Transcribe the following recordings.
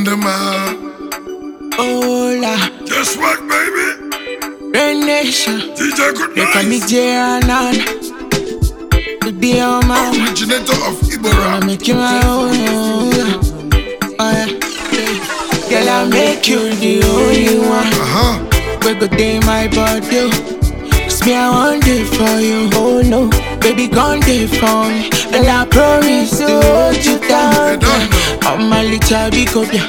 ndị ma Hola, Just work baby Rain Nation. DJ Good They call me J.R.N. Baby, I'm my Originator of Igbo I make you my own. Oh, yeah. Girl, I make you the only one. Uh-huh We go day my body. Cause me, I want it for you. Oh no, baby, gone day for me. And I promise I'm a little bit.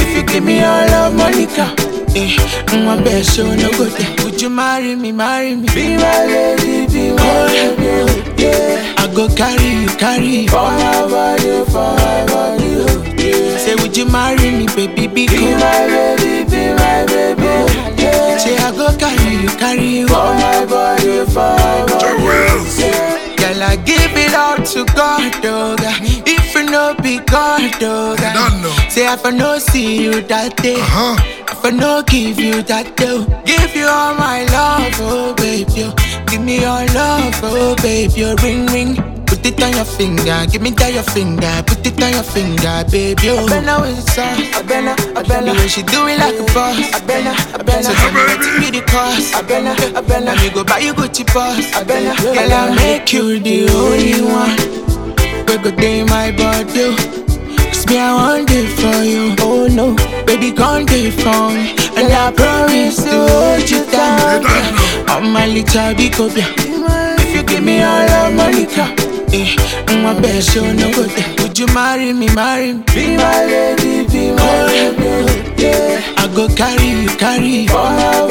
If you give me all of Monica, eh, my best show no good there. Would you marry me, marry me? Be my lady, be my lady, yeah. I go carry you, carry you. For my body, for my body, oh, yeah. Say, would you marry me, baby, be cool. Be my baby, be my baby, yeah. Say, I go carry you, carry you. For my body, for my body. Joe Wills Girl, I give it all to God, oh God. If you no be God, oh God. don't know. Say if I no see you that day, Uh-huh if I no give you that day, give you all my love, oh baby. oh. Give me your love, oh baby. oh. Ring ring, put it on your finger. Give me that your finger, put it on your finger, baby. Oh. I better with the sauce, I better, I better. The way she do it like a boss, I better, I better. So tell me what you the cost, I better, I better. Let me go buy you Gucci boss, I better. Girl, I make you the only one. We go day my body. Cause me, I want it for you. Oh no, baby, can't it for me. And I promise to hold you down. You I'm a little ya. If you give me all of Monica, eh, my best show no good there. Would you marry me, marry me? Be my lady, be my lady, yeah. I go carry you, carry you. For my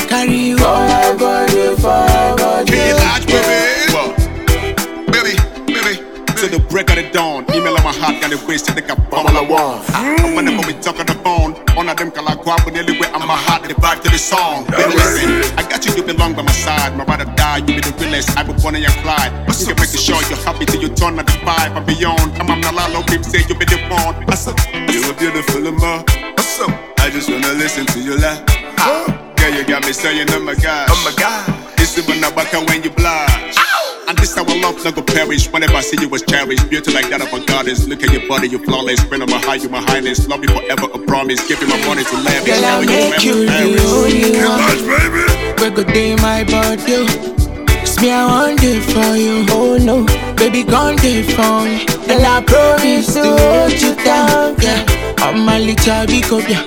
you, carry you. For my body, for my body, Can you large, baby? Baby, baby. To the break of the dawn, email on my heart, got it wasted, like a bubble I want. And whenever we talk on the phone, one of them call I go up with anyway, I'm my heart, the vibe to the song. Baby, listen, I got you, you belong by my side. My ride or die, you be the realest, I be born in your Clyde. You can make sure you're happy till you turn at the five and beyond. Come on, Nalalo, people say you be the one. Awesome. You a beautiful ma. Awesome. I just wanna listen to you laugh. Girl, you got me saying, oh my gosh. Oh my god. This is when I back when you blush. And this our love not go perish. Whenever I see you was cherished. Beauty like that of a goddess. Look at your body, you flawless. Friend of my high, you my highness. Love you forever, a promise. Give you my money to lavish. Girl, I Never make you the Paris. only one. large baby We go day my body. Cause me, I want it for you. Oh no, baby, gone day for me. And I promise to hold you down. Yeah, I'm a little bit of ya.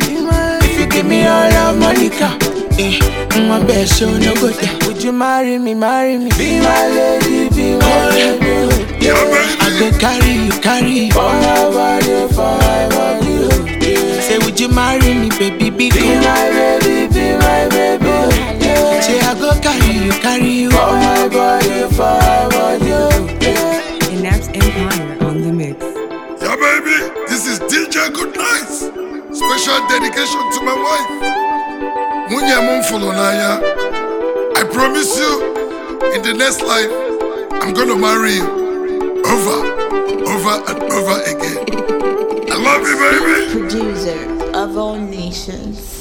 If you give me all of Monica, eh, my best show no good there. Would you marry me, marry me? Be my lady, be my lady. Yeah I baby go carry you, carry you. For my body, for my body. yeah. Say, would you marry me, baby? Be, be my baby, be my baby. Yeah. Say, I go carry you, carry you. For my body, for my body. Yeah. Inaps Empire on the mix. Yeah baby This is DJ Good Night Special dedication to my wife I promise you In the next life I'm gonna marry you. Over Over and over again. I love you baby. Producer of all nations.